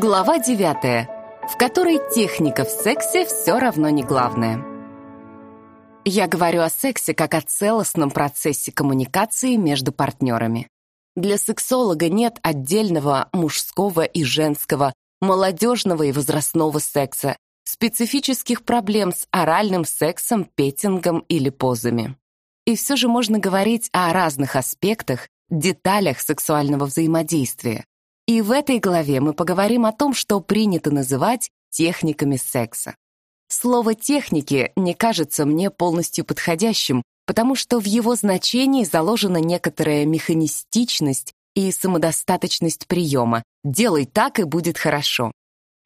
Глава 9, в которой техника в сексе все равно не главное. Я говорю о сексе как о целостном процессе коммуникации между партнерами. Для сексолога нет отдельного мужского и женского, молодежного и возрастного секса, специфических проблем с оральным сексом, петингом или позами. И все же можно говорить о разных аспектах, деталях сексуального взаимодействия, и в этой главе мы поговорим о том, что принято называть техниками секса. Слово «техники» не кажется мне полностью подходящим, потому что в его значении заложена некоторая механистичность и самодостаточность приема. «Делай так, и будет хорошо».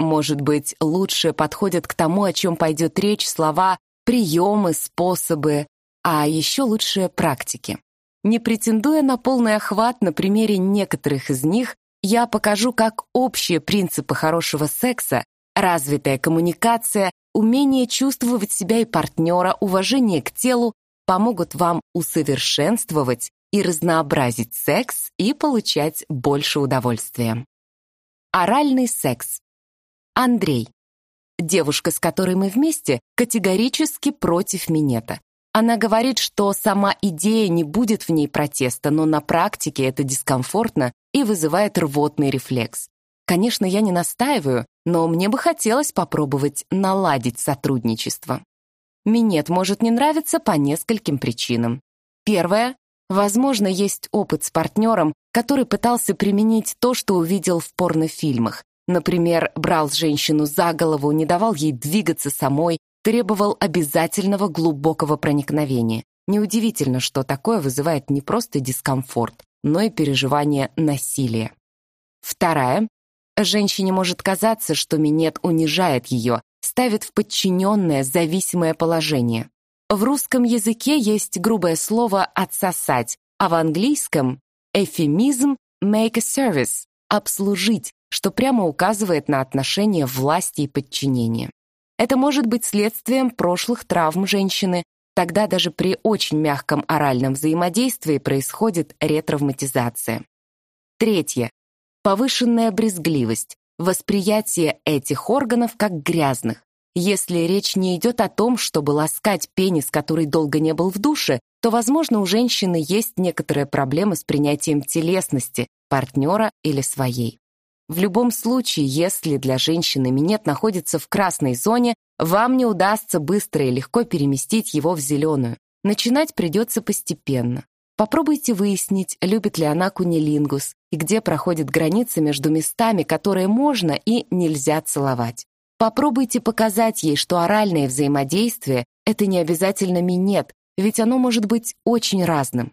Может быть, лучше подходят к тому, о чем пойдет речь, слова «приемы», «способы», а еще лучше практики. Не претендуя на полный охват, на примере некоторых из них я покажу, как общие принципы хорошего секса, развитая коммуникация, умение чувствовать себя и партнера, уважение к телу помогут вам усовершенствовать и разнообразить секс и получать больше удовольствия. Оральный секс. Андрей. Девушка, с которой мы вместе, категорически против минета. Она говорит, что сама идея не будет в ней протеста, но на практике это дискомфортно и вызывает рвотный рефлекс. Конечно, я не настаиваю, но мне бы хотелось попробовать наладить сотрудничество. Минет может не нравиться по нескольким причинам. Первое. Возможно, есть опыт с партнером, который пытался применить то, что увидел в порнофильмах. Например, брал женщину за голову, не давал ей двигаться самой, требовал обязательного глубокого проникновения. Неудивительно, что такое вызывает не просто дискомфорт, но и переживание насилия. Вторая. Женщине может казаться, что минет унижает ее, ставит в подчиненное зависимое положение. В русском языке есть грубое слово «отсосать», а в английском — эфемизм «make a service» — «обслужить», что прямо указывает на отношение власти и подчинения. Это может быть следствием прошлых травм женщины, Тогда даже при очень мягком оральном взаимодействии происходит ретравматизация. Третье. Повышенная брезгливость, восприятие этих органов как грязных. Если речь не идет о том, чтобы ласкать пенис, который долго не был в душе, то, возможно, у женщины есть некоторая проблема с принятием телесности, партнера или своей. В любом случае, если для женщины минет находится в красной зоне, вам не удастся быстро и легко переместить его в зеленую. Начинать придется постепенно. Попробуйте выяснить, любит ли она кунилингус и где проходит граница между местами, которые можно и нельзя целовать. Попробуйте показать ей, что оральное взаимодействие — это не обязательно минет, ведь оно может быть очень разным.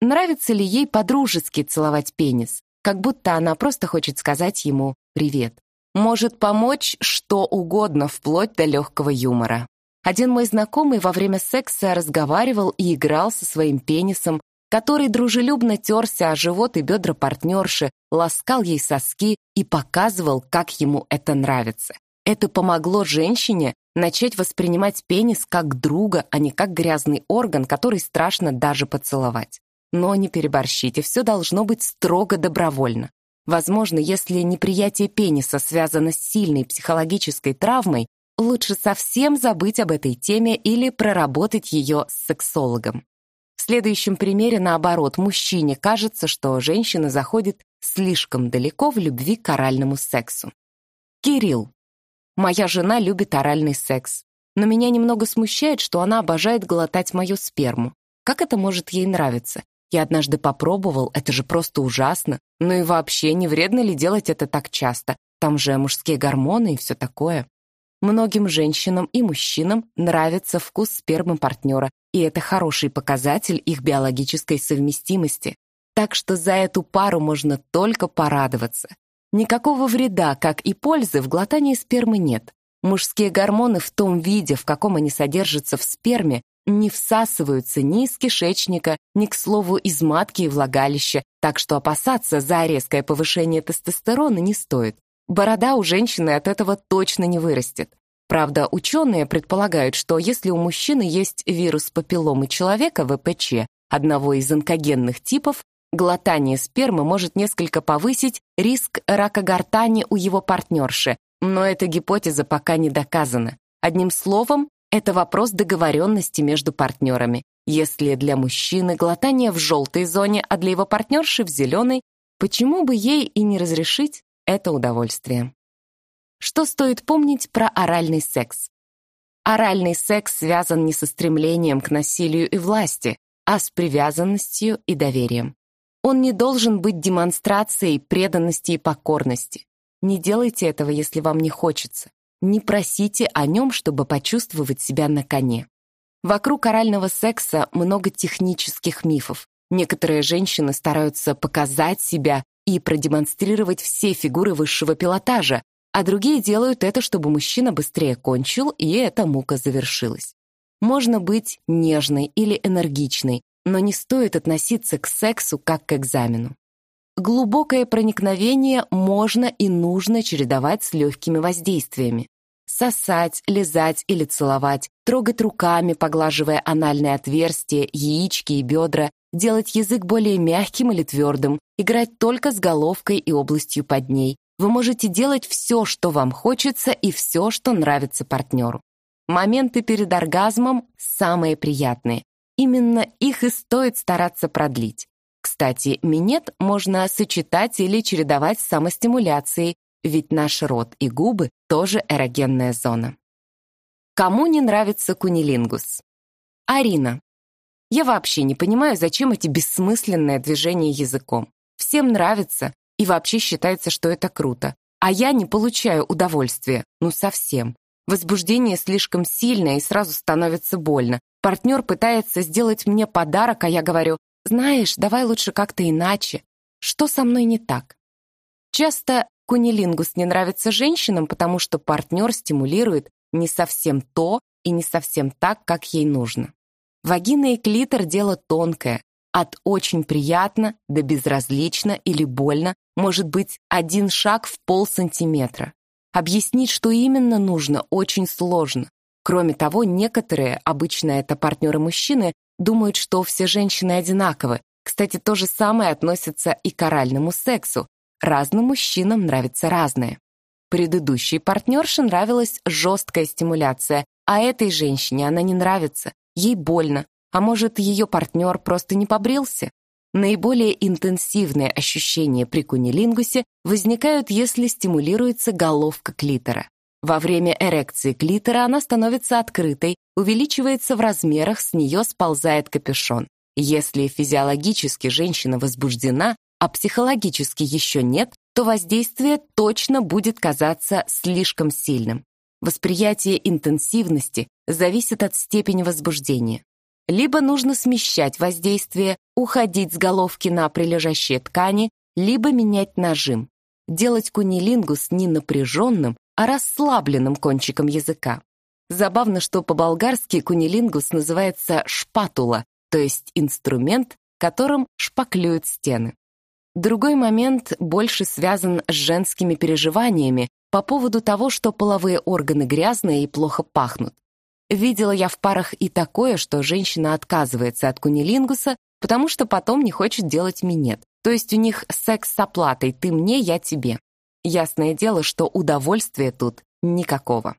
Нравится ли ей подружески целовать пенис? Как будто она просто хочет сказать ему «привет». Может помочь что угодно, вплоть до легкого юмора. Один мой знакомый во время секса разговаривал и играл со своим пенисом, который дружелюбно терся о живот и бедра партнерши, ласкал ей соски и показывал, как ему это нравится. Это помогло женщине начать воспринимать пенис как друга, а не как грязный орган, который страшно даже поцеловать. Но не переборщите, все должно быть строго добровольно. Возможно, если неприятие пениса связано с сильной психологической травмой, лучше совсем забыть об этой теме или проработать ее с сексологом. В следующем примере, наоборот, мужчине кажется, что женщина заходит слишком далеко в любви к оральному сексу. Кирилл. Моя жена любит оральный секс, но меня немного смущает, что она обожает глотать мою сперму. Как это может ей нравиться? Я однажды попробовал, это же просто ужасно. Ну и вообще, не вредно ли делать это так часто? Там же мужские гормоны и все такое. Многим женщинам и мужчинам нравится вкус спермы партнера, и это хороший показатель их биологической совместимости. Так что за эту пару можно только порадоваться. Никакого вреда, как и пользы, в глотании спермы нет. Мужские гормоны в том виде, в каком они содержатся в сперме, не всасываются ни из кишечника, ни, к слову, из матки и влагалища, так что опасаться за резкое повышение тестостерона не стоит. Борода у женщины от этого точно не вырастет. Правда, ученые предполагают, что если у мужчины есть вирус папилломы человека, ВПЧ, одного из онкогенных типов, Глотание спермы может несколько повысить риск рака гортани у его партнерши, но эта гипотеза пока не доказана. Одним словом, это вопрос договоренности между партнерами. Если для мужчины глотание в желтой зоне, а для его партнерши в зеленой, почему бы ей и не разрешить это удовольствие? Что стоит помнить про оральный секс? Оральный секс связан не со стремлением к насилию и власти, а с привязанностью и доверием. Он не должен быть демонстрацией преданности и покорности. Не делайте этого, если вам не хочется. Не просите о нем, чтобы почувствовать себя на коне. Вокруг орального секса много технических мифов. Некоторые женщины стараются показать себя и продемонстрировать все фигуры высшего пилотажа, а другие делают это, чтобы мужчина быстрее кончил, и эта мука завершилась. Можно быть нежной или энергичной, но не стоит относиться к сексу как к экзамену. Глубокое проникновение можно и нужно чередовать с легкими воздействиями сосать, лизать или целовать, трогать руками, поглаживая анальные отверстия, яички и бедра, делать язык более мягким или твердым, играть только с головкой и областью под ней. Вы можете делать все, что вам хочется, и все, что нравится партнеру. Моменты перед оргазмом самые приятные. Именно их и стоит стараться продлить. Кстати, минет можно сочетать или чередовать с самостимуляцией, ведь наш рот и губы тоже эрогенная зона. Кому не нравится кунилингус? Арина. Я вообще не понимаю, зачем эти бессмысленные движения языком. Всем нравится, и вообще считается, что это круто. А я не получаю удовольствия, ну совсем. Возбуждение слишком сильное и сразу становится больно. Партнер пытается сделать мне подарок, а я говорю, знаешь, давай лучше как-то иначе. Что со мной не так? Часто Кунилингус не нравится женщинам, потому что партнер стимулирует не совсем то и не совсем так, как ей нужно. Вагина и клитор – дело тонкое. От очень приятно до безразлично или больно может быть один шаг в полсантиметра. Объяснить, что именно нужно, очень сложно. Кроме того, некоторые, обычно это партнеры мужчины, думают, что все женщины одинаковы. Кстати, то же самое относится и к оральному сексу. Разным мужчинам нравится разное. Предыдущей партнерше нравилась жесткая стимуляция, а этой женщине она не нравится, ей больно, а может, ее партнер просто не побрился? Наиболее интенсивные ощущения при кунилингусе возникают, если стимулируется головка клитора. Во время эрекции клитора она становится открытой, увеличивается в размерах, с нее сползает капюшон. Если физиологически женщина возбуждена, а психологически еще нет, то воздействие точно будет казаться слишком сильным. Восприятие интенсивности зависит от степени возбуждения. Либо нужно смещать воздействие, уходить с головки на прилежащие ткани, либо менять нажим. Делать кунилингус не напряженным, а расслабленным кончиком языка. Забавно, что по-болгарски кунилингус называется шпатула, то есть инструмент, которым шпаклюют стены. Другой момент больше связан с женскими переживаниями по поводу того, что половые органы грязные и плохо пахнут. Видела я в парах и такое, что женщина отказывается от кунилингуса, потому что потом не хочет делать минет. То есть у них секс с оплатой «ты мне, я тебе». Ясное дело, что удовольствия тут никакого.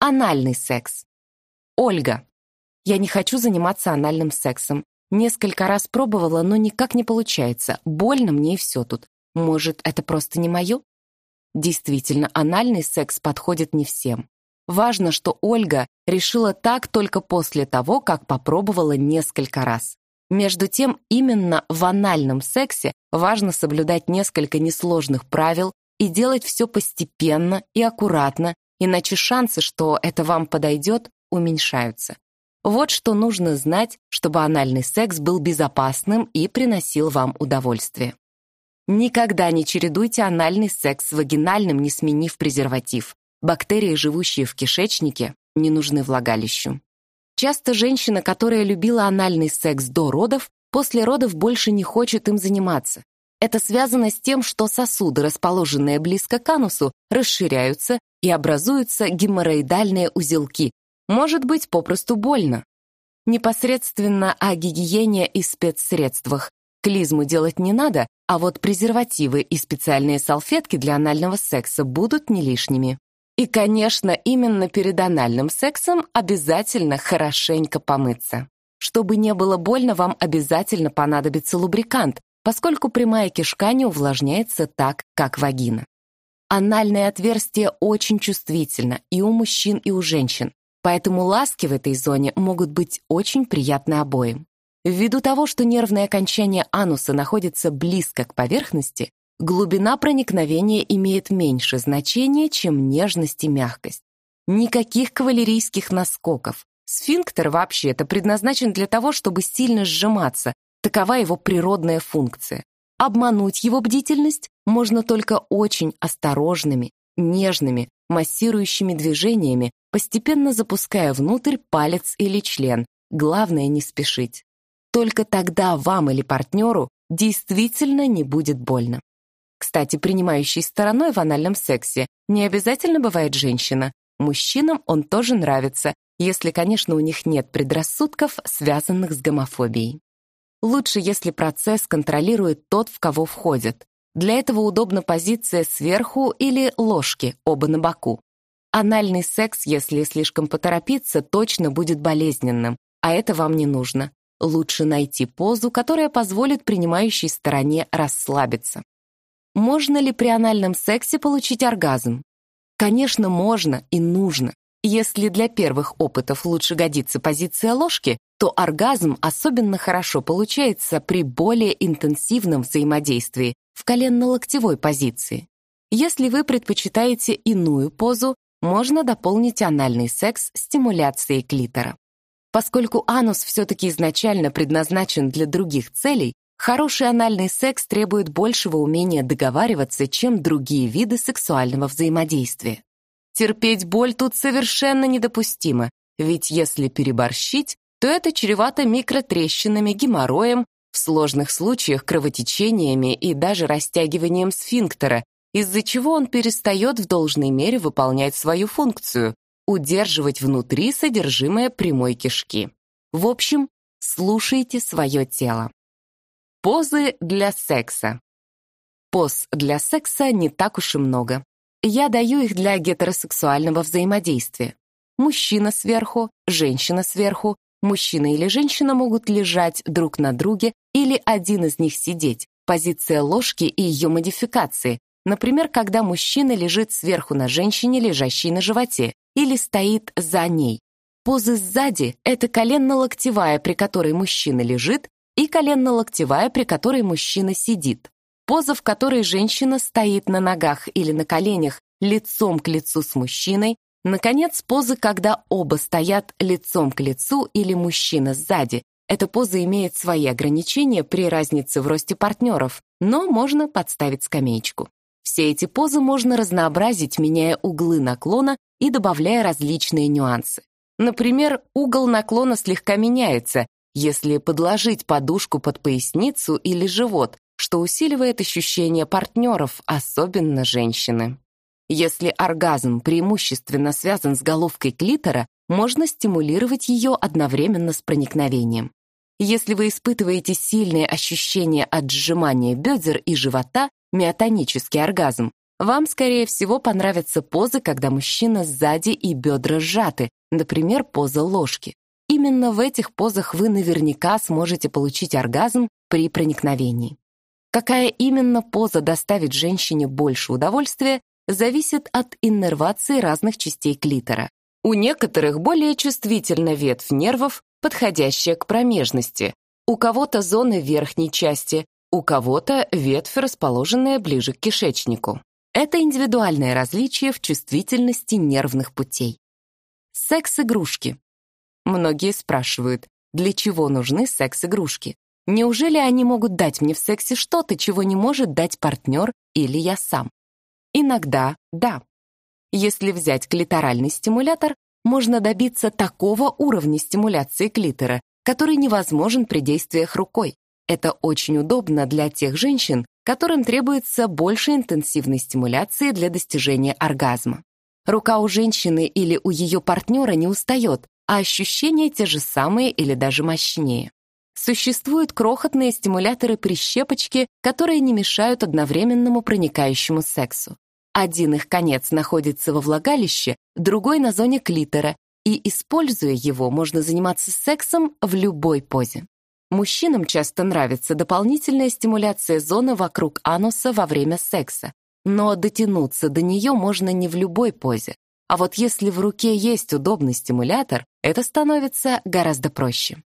Анальный секс. Ольга. Я не хочу заниматься анальным сексом. Несколько раз пробовала, но никак не получается. Больно мне и все тут. Может, это просто не мое? Действительно, анальный секс подходит не всем. Важно, что Ольга решила так только после того, как попробовала несколько раз. Между тем, именно в анальном сексе важно соблюдать несколько несложных правил и делать все постепенно и аккуратно, иначе шансы, что это вам подойдет, уменьшаются. Вот что нужно знать, чтобы анальный секс был безопасным и приносил вам удовольствие. Никогда не чередуйте анальный секс с вагинальным, не сменив презерватив. Бактерии, живущие в кишечнике, не нужны влагалищу. Часто женщина, которая любила анальный секс до родов, после родов больше не хочет им заниматься. Это связано с тем, что сосуды, расположенные близко к анусу, расширяются и образуются геморроидальные узелки, может быть попросту больно. Непосредственно о гигиене и спецсредствах. Клизму делать не надо, а вот презервативы и специальные салфетки для анального секса будут не лишними. И, конечно, именно перед анальным сексом обязательно хорошенько помыться. Чтобы не было больно, вам обязательно понадобится лубрикант, поскольку прямая кишка не увлажняется так, как вагина. Анальное отверстие очень чувствительно и у мужчин, и у женщин, поэтому ласки в этой зоне могут быть очень приятны обоим. Ввиду того, что нервное окончание ануса находится близко к поверхности, глубина проникновения имеет меньше значения, чем нежность и мягкость. Никаких кавалерийских наскоков. Сфинктер вообще-то предназначен для того, чтобы сильно сжиматься, такова его природная функция. Обмануть его бдительность можно только очень осторожными, нежными, массирующими движениями, постепенно запуская внутрь палец или член. Главное не спешить. Только тогда вам или партнеру действительно не будет больно. Кстати, принимающей стороной в анальном сексе не обязательно бывает женщина. Мужчинам он тоже нравится, если, конечно, у них нет предрассудков, связанных с гомофобией. Лучше, если процесс контролирует тот, в кого входит. Для этого удобна позиция сверху или ложки, оба на боку. Анальный секс, если слишком поторопиться, точно будет болезненным, а это вам не нужно лучше найти позу, которая позволит принимающей стороне расслабиться. Можно ли при анальном сексе получить оргазм? Конечно, можно и нужно. Если для первых опытов лучше годится позиция ложки, то оргазм особенно хорошо получается при более интенсивном взаимодействии в коленно-локтевой позиции. Если вы предпочитаете иную позу, можно дополнить анальный секс стимуляцией клитора. Поскольку анус все-таки изначально предназначен для других целей, хороший анальный секс требует большего умения договариваться, чем другие виды сексуального взаимодействия. Терпеть боль тут совершенно недопустимо, ведь если переборщить, то это чревато микротрещинами, геморроем, в сложных случаях кровотечениями и даже растягиванием сфинктера, из-за чего он перестает в должной мере выполнять свою функцию, удерживать внутри содержимое прямой кишки. В общем, слушайте свое тело. Позы для секса. Поз для секса не так уж и много. Я даю их для гетеросексуального взаимодействия. Мужчина сверху, женщина сверху, мужчина или женщина могут лежать друг на друге или один из них сидеть, позиция ложки и ее модификации, например, когда мужчина лежит сверху на женщине, лежащей на животе, или стоит за ней. Позы сзади — это коленно-локтевая, при которой мужчина лежит, и коленно-локтевая, при которой мужчина сидит. Поза, в которой женщина стоит на ногах или на коленях лицом к лицу с мужчиной. Наконец, позы, когда оба стоят лицом к лицу или мужчина сзади. Эта поза имеет свои ограничения при разнице в росте партнеров, но можно подставить скамеечку. Все эти позы можно разнообразить, меняя углы наклона и добавляя различные нюансы. Например, угол наклона слегка меняется, если подложить подушку под поясницу или живот, что усиливает ощущение партнеров, особенно женщины. Если оргазм преимущественно связан с головкой клитора, можно стимулировать ее одновременно с проникновением. Если вы испытываете сильные ощущения от сжимания бедер и живота, миотонический оргазм, вам, скорее всего, понравятся позы, когда мужчина сзади и бедра сжаты, например, поза ложки. Именно в этих позах вы наверняка сможете получить оргазм при проникновении. Какая именно поза доставит женщине больше удовольствия, зависит от иннервации разных частей клитора. У некоторых более чувствительна ветвь нервов, подходящая к промежности, у кого-то зоны верхней части, у кого-то ветвь, расположенная ближе к кишечнику. Это индивидуальное различие в чувствительности нервных путей. Секс-игрушки. Многие спрашивают, для чего нужны секс-игрушки? Неужели они могут дать мне в сексе что-то, чего не может дать партнер или я сам? Иногда да. Если взять клиторальный стимулятор, можно добиться такого уровня стимуляции клитора, который невозможен при действиях рукой. Это очень удобно для тех женщин, которым требуется больше интенсивной стимуляции для достижения оргазма. Рука у женщины или у ее партнера не устает, а ощущения те же самые или даже мощнее. Существуют крохотные стимуляторы-прищепочки, которые не мешают одновременному проникающему сексу. Один их конец находится во влагалище, другой на зоне клитора, и, используя его, можно заниматься сексом в любой позе. Мужчинам часто нравится дополнительная стимуляция зоны вокруг ануса во время секса, но дотянуться до нее можно не в любой позе. А вот если в руке есть удобный стимулятор, это становится гораздо проще.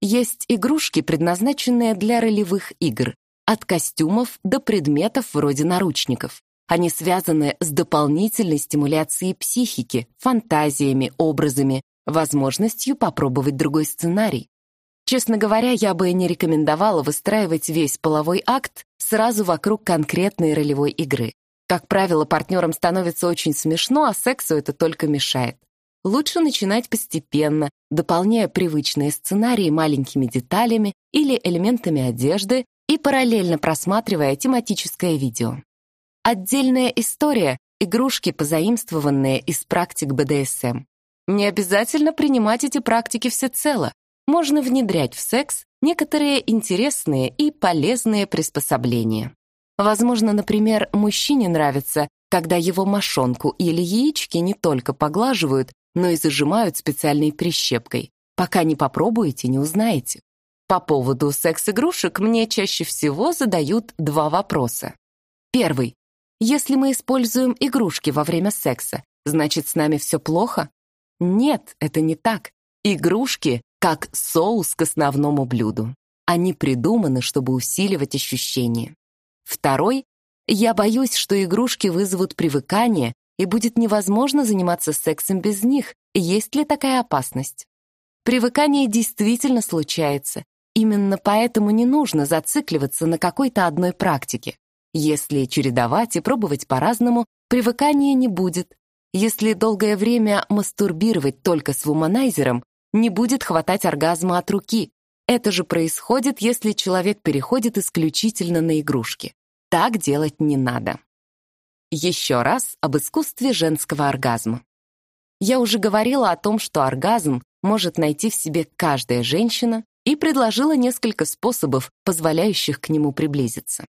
Есть игрушки, предназначенные для ролевых игр, от костюмов до предметов вроде наручников. Они связаны с дополнительной стимуляцией психики, фантазиями, образами, возможностью попробовать другой сценарий. Честно говоря, я бы не рекомендовала выстраивать весь половой акт сразу вокруг конкретной ролевой игры. Как правило, партнерам становится очень смешно, а сексу это только мешает. Лучше начинать постепенно, дополняя привычные сценарии маленькими деталями или элементами одежды и параллельно просматривая тематическое видео. Отдельная история — игрушки, позаимствованные из практик БДСМ. Не обязательно принимать эти практики всецело. Можно внедрять в секс некоторые интересные и полезные приспособления. Возможно, например, мужчине нравится, когда его мошонку или яички не только поглаживают, но и зажимают специальной прищепкой. Пока не попробуете, не узнаете. По поводу секс-игрушек мне чаще всего задают два вопроса. Первый. Если мы используем игрушки во время секса, значит, с нами все плохо? Нет, это не так. Игрушки как соус к основному блюду. Они придуманы, чтобы усиливать ощущения. Второй — я боюсь, что игрушки вызовут привыкание, и будет невозможно заниматься сексом без них. Есть ли такая опасность? Привыкание действительно случается. Именно поэтому не нужно зацикливаться на какой-то одной практике. Если чередовать и пробовать по-разному, привыкания не будет. Если долгое время мастурбировать только с вуманайзером, не будет хватать оргазма от руки. Это же происходит, если человек переходит исключительно на игрушки. Так делать не надо. Еще раз об искусстве женского оргазма. Я уже говорила о том, что оргазм может найти в себе каждая женщина и предложила несколько способов, позволяющих к нему приблизиться.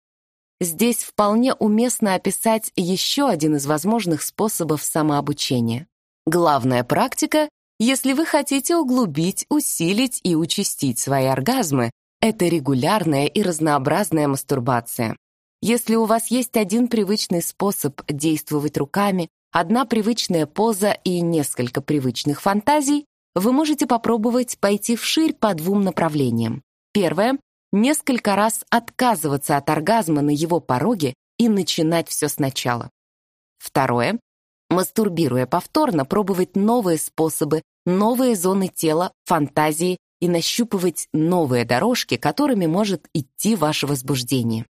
Здесь вполне уместно описать еще один из возможных способов самообучения. Главная практика, если вы хотите углубить, усилить и участить свои оргазмы, это регулярная и разнообразная мастурбация. Если у вас есть один привычный способ действовать руками, одна привычная поза и несколько привычных фантазий, вы можете попробовать пойти вширь по двум направлениям. Первое несколько раз отказываться от оргазма на его пороге и начинать все сначала. Второе. Мастурбируя повторно, пробовать новые способы, новые зоны тела, фантазии и нащупывать новые дорожки, которыми может идти ваше возбуждение.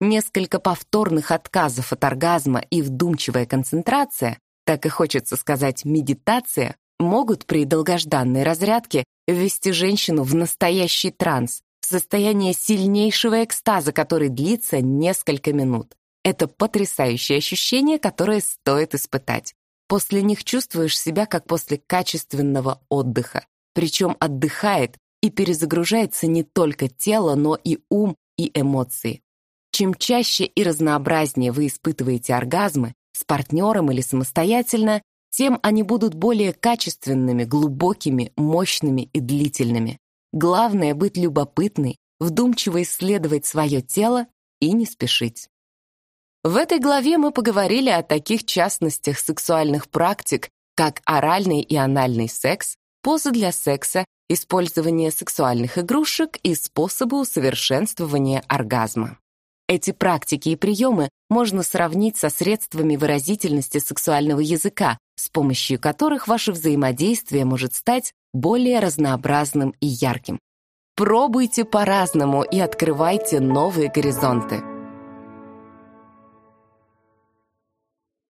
Несколько повторных отказов от оргазма и вдумчивая концентрация, так и хочется сказать медитация, могут при долгожданной разрядке ввести женщину в настоящий транс, состояние сильнейшего экстаза, который длится несколько минут. Это потрясающее ощущение, которое стоит испытать. После них чувствуешь себя как после качественного отдыха. Причем отдыхает и перезагружается не только тело, но и ум и эмоции. Чем чаще и разнообразнее вы испытываете оргазмы, с партнером или самостоятельно, тем они будут более качественными, глубокими, мощными и длительными. Главное — быть любопытной, вдумчиво исследовать свое тело и не спешить. В этой главе мы поговорили о таких частностях сексуальных практик, как оральный и анальный секс, позы для секса, использование сексуальных игрушек и способы усовершенствования оргазма. Эти практики и приемы можно сравнить со средствами выразительности сексуального языка, с помощью которых ваше взаимодействие может стать более разнообразным и ярким. Пробуйте по-разному и открывайте новые горизонты.